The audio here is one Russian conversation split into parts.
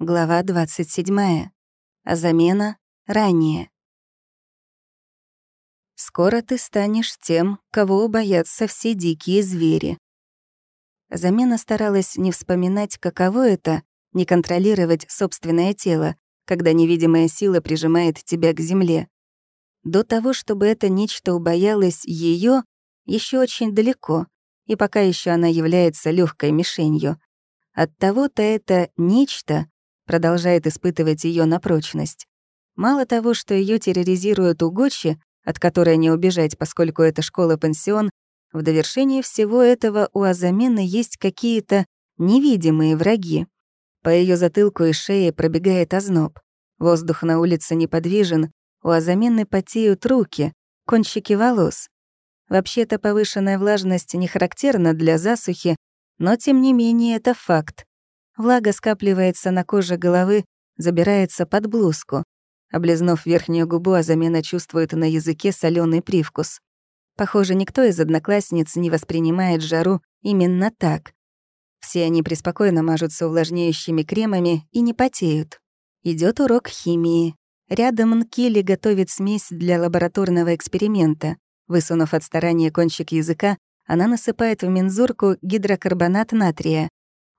Глава 27. А замена ранее. Скоро ты станешь тем, кого боятся все дикие звери. Замена старалась не вспоминать, каково это — не контролировать собственное тело, когда невидимая сила прижимает тебя к земле. До того, чтобы это нечто убоялось ее, еще очень далеко, и пока еще она является легкой мишенью. От того-то это нечто продолжает испытывать ее на прочность. Мало того, что ее терроризируют угодчи, от которой не убежать, поскольку это школа-пансион, в довершение всего этого у Азамены есть какие-то невидимые враги. По ее затылку и шее пробегает озноб. Воздух на улице неподвижен, у Азамены потеют руки, кончики волос. Вообще-то повышенная влажность не характерна для засухи, но тем не менее это факт. Влага скапливается на коже головы, забирается под блузку. Облизнув верхнюю губу, Азамена чувствует на языке соленый привкус. Похоже, никто из одноклассниц не воспринимает жару именно так. Все они преспокойно мажутся увлажняющими кремами и не потеют. Идет урок химии. Рядом Нкили готовит смесь для лабораторного эксперимента. Высунув от старания кончик языка, она насыпает в мензурку гидрокарбонат натрия.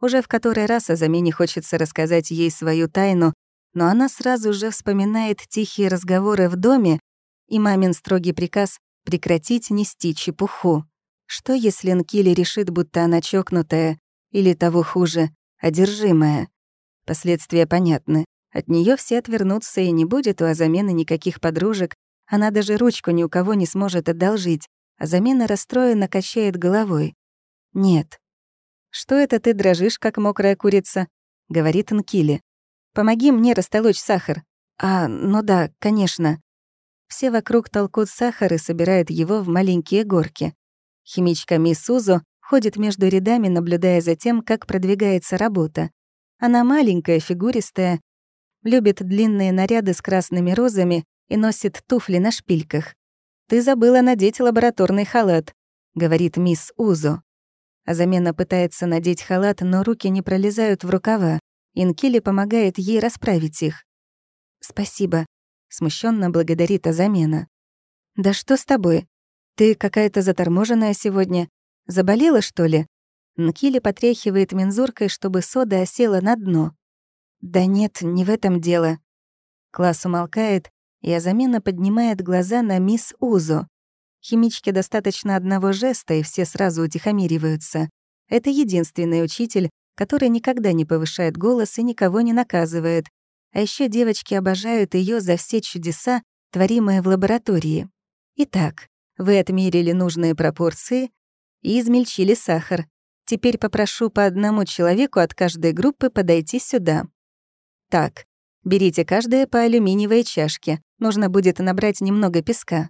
Уже в который раз о замене хочется рассказать ей свою тайну, но она сразу же вспоминает тихие разговоры в доме и мамин строгий приказ прекратить нести чепуху. Что, если Нкили решит, будто она чокнутая, или того хуже, одержимая? Последствия понятны. От нее все отвернутся, и не будет у Азамены никаких подружек, она даже ручку ни у кого не сможет одолжить, а замена расстроена качает головой. Нет, «Что это ты дрожишь, как мокрая курица?» — говорит Нкили. «Помоги мне растолочь сахар». «А, ну да, конечно». Все вокруг толкут сахар и собирают его в маленькие горки. Химичка мисс Узо ходит между рядами, наблюдая за тем, как продвигается работа. Она маленькая, фигуристая, любит длинные наряды с красными розами и носит туфли на шпильках. «Ты забыла надеть лабораторный халат», — говорит мисс Узо. А замена пытается надеть халат, но руки не пролезают в рукава. Инкили помогает ей расправить их. «Спасибо», — смущенно благодарит Азамена. «Да что с тобой? Ты какая-то заторможенная сегодня. Заболела, что ли?» Нкили потряхивает мензуркой, чтобы сода осела на дно. «Да нет, не в этом дело». Класс умолкает, и Азамена поднимает глаза на мисс Узо. Химичке достаточно одного жеста, и все сразу утихомириваются. Это единственный учитель, который никогда не повышает голос и никого не наказывает. А еще девочки обожают ее за все чудеса, творимые в лаборатории. Итак, вы отмерили нужные пропорции и измельчили сахар. Теперь попрошу по одному человеку от каждой группы подойти сюда. Так, берите каждая по алюминиевой чашке. Нужно будет набрать немного песка.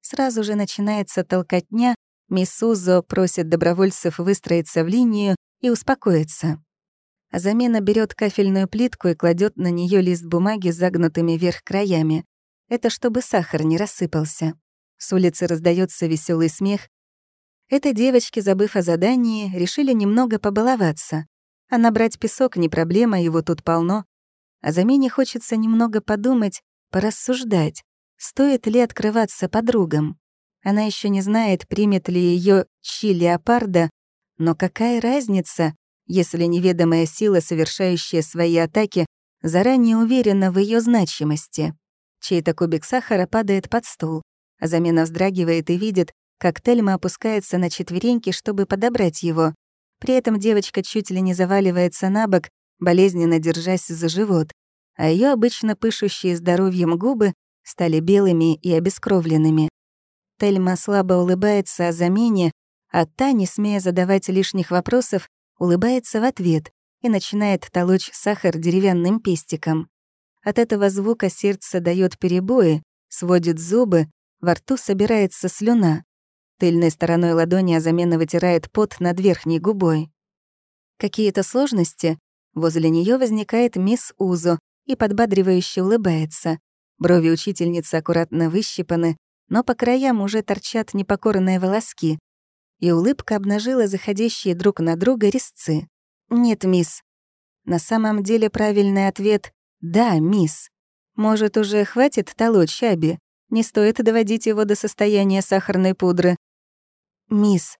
Сразу же начинается толкотня, мисс Узо просит добровольцев выстроиться в линию и успокоиться. замена берет кафельную плитку и кладет на нее лист бумаги с загнутыми вверх краями. Это чтобы сахар не рассыпался. С улицы раздается веселый смех. Это девочки, забыв о задании, решили немного побаловаться. А набрать песок не проблема, его тут полно. А замене хочется немного подумать, порассуждать. Стоит ли открываться подругам? Она еще не знает, примет ли ее чи леопарда, но какая разница, если неведомая сила, совершающая свои атаки, заранее уверена в ее значимости? Чей-то кубик сахара падает под стул, а замена вздрагивает и видит, как Тельма опускается на четвереньки, чтобы подобрать его. При этом девочка чуть ли не заваливается на бок, болезненно держась за живот, а ее обычно пышущие здоровьем губы стали белыми и обескровленными. Тельма слабо улыбается о замене, а та, не смея задавать лишних вопросов, улыбается в ответ и начинает толочь сахар деревянным пестиком. От этого звука сердце дает перебои, сводит зубы, во рту собирается слюна. Тыльной стороной ладони Азамена вытирает пот над верхней губой. Какие-то сложности? Возле нее возникает мисс Узо и подбадривающе улыбается. Брови учительницы аккуратно выщипаны, но по краям уже торчат непокорные волоски. И улыбка обнажила заходящие друг на друга резцы. «Нет, мисс». На самом деле правильный ответ «да, мисс». Может, уже хватит толочь Аби? Не стоит доводить его до состояния сахарной пудры. «Мисс,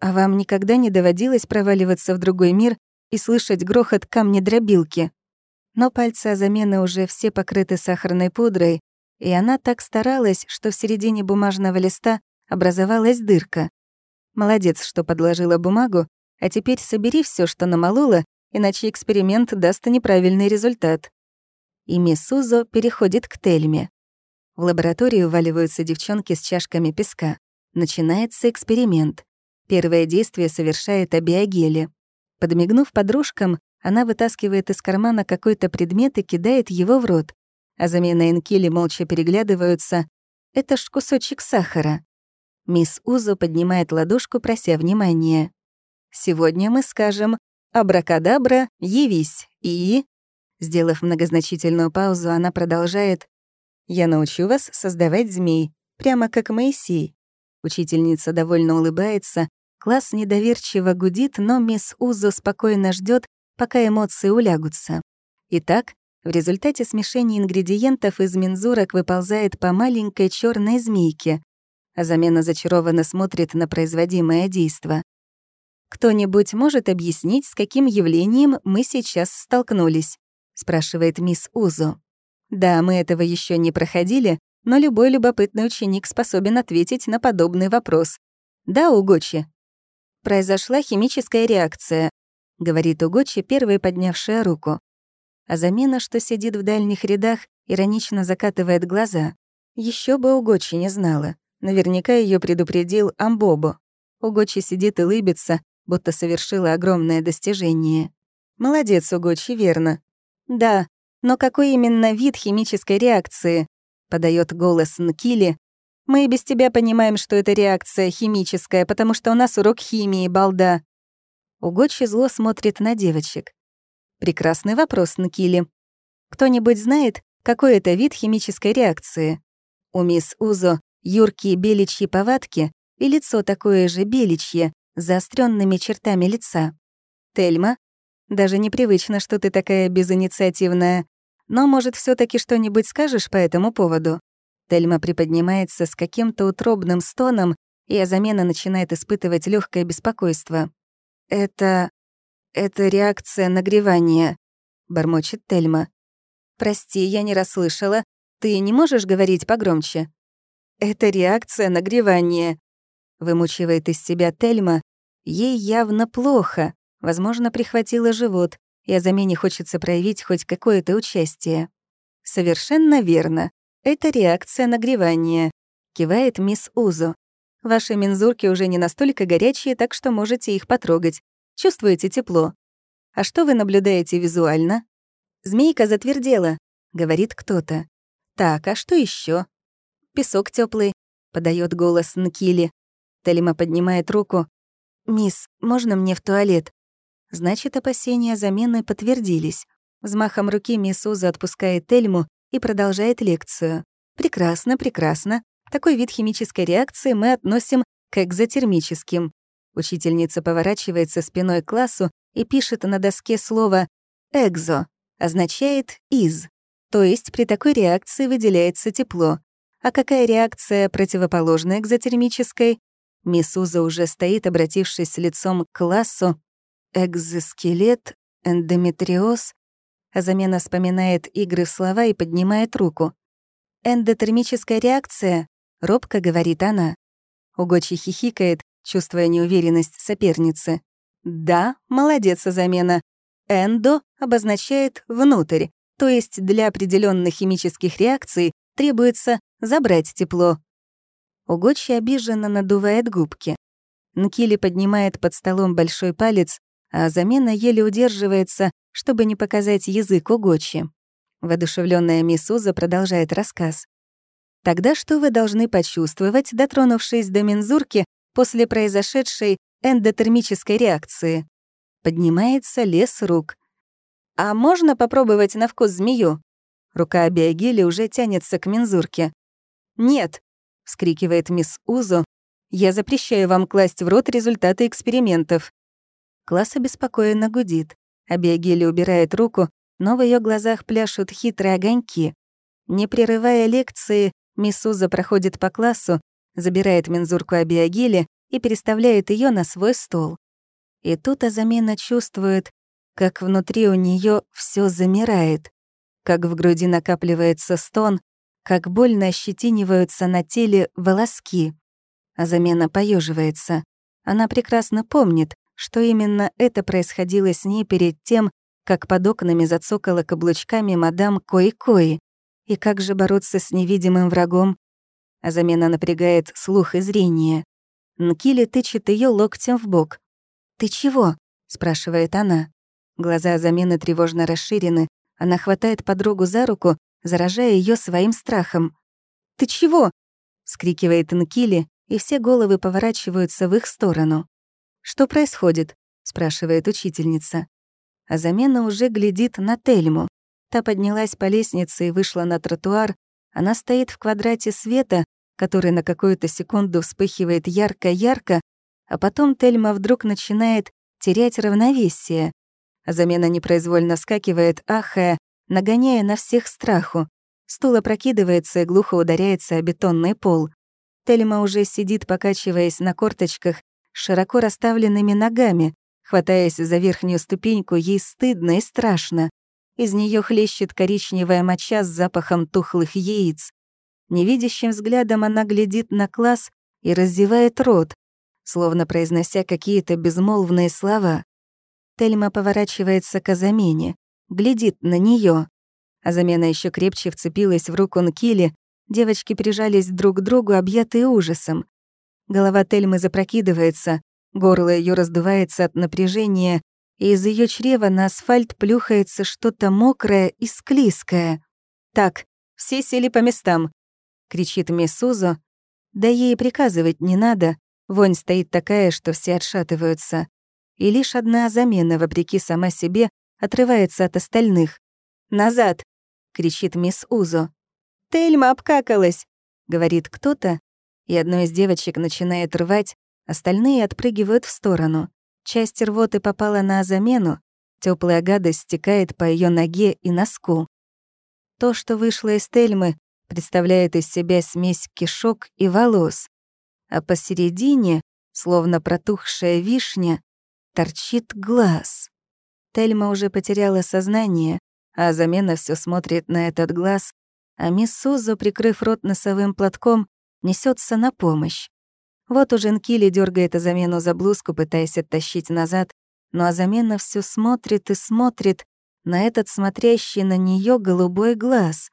а вам никогда не доводилось проваливаться в другой мир и слышать грохот камня-дробилки?» Но пальцы замены уже все покрыты сахарной пудрой, и она так старалась, что в середине бумажного листа образовалась дырка. Молодец, что подложила бумагу, а теперь собери все, что намолола, иначе эксперимент даст неправильный результат. И мисс Сузо переходит к Тельме. В лабораторию валиваются девчонки с чашками песка. Начинается эксперимент. Первое действие совершает Абиагели. Подмигнув подружкам, она вытаскивает из кармана какой-то предмет и кидает его в рот. А замена и Нкили молча переглядываются. Это ж кусочек сахара. Мисс Узо поднимает ладошку, прося внимания. «Сегодня мы скажем «Абракадабра, явись» и...» Сделав многозначительную паузу, она продолжает «Я научу вас создавать змей, прямо как Моисей». Учительница довольно улыбается, класс недоверчиво гудит, но мисс Узо спокойно ждет, пока эмоции улягутся. Итак, в результате смешения ингредиентов из мензурок выползает по маленькой черной змейке, а замена зачарованно смотрит на производимое действо. «Кто-нибудь может объяснить, с каким явлением мы сейчас столкнулись?» — спрашивает мисс Узо. Да, мы этого еще не проходили, но любой любопытный ученик способен ответить на подобный вопрос. Да, Угочи? Произошла химическая реакция, говорит Угочи, первой поднявшая руку. А замена, что сидит в дальних рядах, иронично закатывает глаза. Еще бы Угочи не знала. Наверняка ее предупредил Амбобо. Угочи сидит и лыбится, будто совершила огромное достижение. Молодец, Угочи, верно. Да, но какой именно вид химической реакции? Подает голос Нкили. Мы и без тебя понимаем, что это реакция химическая, потому что у нас урок химии, балда. Угодчи зло смотрит на девочек. Прекрасный вопрос, Нкили. Кто-нибудь знает, какой это вид химической реакции? У мисс Узо юркие беличьи повадки и лицо такое же беличье, с заостренными чертами лица. Тельма, даже непривычно, что ты такая безинициативная. Но, может, все таки что-нибудь скажешь по этому поводу?» Тельма приподнимается с каким-то утробным стоном, и Азамена начинает испытывать легкое беспокойство. «Это... это реакция нагревания», — бормочет Тельма. «Прости, я не расслышала. Ты не можешь говорить погромче?» «Это реакция нагревания», — вымучивает из себя Тельма. Ей явно плохо, возможно, прихватило живот, и о замене хочется проявить хоть какое-то участие. Совершенно верно. Это реакция нагревания. Кивает мисс Узо. Ваши мензурки уже не настолько горячие, так что можете их потрогать. Чувствуете тепло. А что вы наблюдаете визуально? Змейка затвердела, говорит кто-то. Так, а что еще? Песок теплый, подает голос Нкили. Талима поднимает руку. «Мисс, можно мне в туалет?» Значит, опасения замены подтвердились. Взмахом руки мисс Уза отпускает Тельму и продолжает лекцию. Прекрасно, прекрасно. Такой вид химической реакции мы относим к экзотермическим. Учительница поворачивается спиной к классу и пишет на доске слово «экзо», означает «из». То есть при такой реакции выделяется тепло. А какая реакция противоположна экзотермической? Мисс Уза уже стоит, обратившись лицом к классу, Экзоскелет, эндометриоз. А замена вспоминает игры в слова и поднимает руку. «Эндотермическая реакция», — робко говорит она. Угочи хихикает, чувствуя неуверенность соперницы. «Да, молодец, замена. Эндо обозначает «внутрь», то есть для определенных химических реакций требуется забрать тепло. Угочи обиженно надувает губки. Нкили поднимает под столом большой палец, а замена еле удерживается, чтобы не показать язык угочи. Водушевленная Мисуза продолжает рассказ. Тогда что вы должны почувствовать, дотронувшись до мензурки после произошедшей эндотермической реакции? Поднимается лес рук. «А можно попробовать на вкус змею?» Рука Абиагили уже тянется к мензурке. «Нет!» — вскрикивает мисс Узо. «Я запрещаю вам класть в рот результаты экспериментов. Класс обеспокоенно гудит. Абиагиль убирает руку, но в ее глазах пляшут хитрые огоньки. Не прерывая лекции, Мисуза проходит по классу, забирает мензурку Абиагили и переставляет ее на свой стол. И тут Азамена чувствует, как внутри у нее все замирает, как в груди накапливается стон, как больно ощетиниваются на теле волоски. Азамена поеживается. Она прекрасно помнит, что именно это происходило с ней перед тем, как под окнами зацокала каблучками мадам Кои-Кои. И как же бороться с невидимым врагом? Азамена напрягает слух и зрение. Нкили тычет ее локтем в бок. «Ты чего?» — спрашивает она. Глаза замены тревожно расширены. Она хватает подругу за руку, заражая ее своим страхом. «Ты чего?» — скрикивает Нкили, и все головы поворачиваются в их сторону. «Что происходит?» — спрашивает учительница. А замена уже глядит на Тельму. Та поднялась по лестнице и вышла на тротуар. Она стоит в квадрате света, который на какую-то секунду вспыхивает ярко-ярко, а потом Тельма вдруг начинает терять равновесие. Замена непроизвольно вскакивает, ахая, нагоняя на всех страху. Стул опрокидывается и глухо ударяется о бетонный пол. Тельма уже сидит, покачиваясь на корточках, широко расставленными ногами. Хватаясь за верхнюю ступеньку, ей стыдно и страшно. Из нее хлещет коричневая моча с запахом тухлых яиц. Невидящим взглядом она глядит на класс и раздевает рот, словно произнося какие-то безмолвные слова. Тельма поворачивается к Азамене, глядит на нее. Азамена еще крепче вцепилась в руку Нкили, девочки прижались друг к другу, объятые ужасом. Голова Тельмы запрокидывается, горло ее раздувается от напряжения, и из ее чрева на асфальт плюхается что-то мокрое и склизкое. «Так, все сели по местам», — кричит мисс Узо. Да ей приказывать не надо, вонь стоит такая, что все отшатываются и лишь одна замена, вопреки сама себе, отрывается от остальных. «Назад!» — кричит мисс Узо. «Тельма обкакалась!» — говорит кто-то, и одной из девочек начинает рвать, остальные отпрыгивают в сторону. Часть рвоты попала на замену, теплая гадость стекает по ее ноге и носку. То, что вышло из Тельмы, представляет из себя смесь кишок и волос, а посередине, словно протухшая вишня, торчит глаз. Тельма уже потеряла сознание, а замена все смотрит на этот глаз, а мисс Сузо, прикрыв рот носовым платком, несется на помощь. Вот уже Нкили дергает замену за блузку, пытаясь оттащить назад, но Азамена все смотрит и смотрит на этот смотрящий на нее голубой глаз,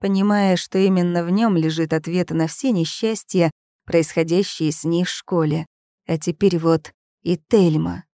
понимая, что именно в нем лежит ответ на все несчастья, происходящие с ней в школе. А теперь вот и Тельма.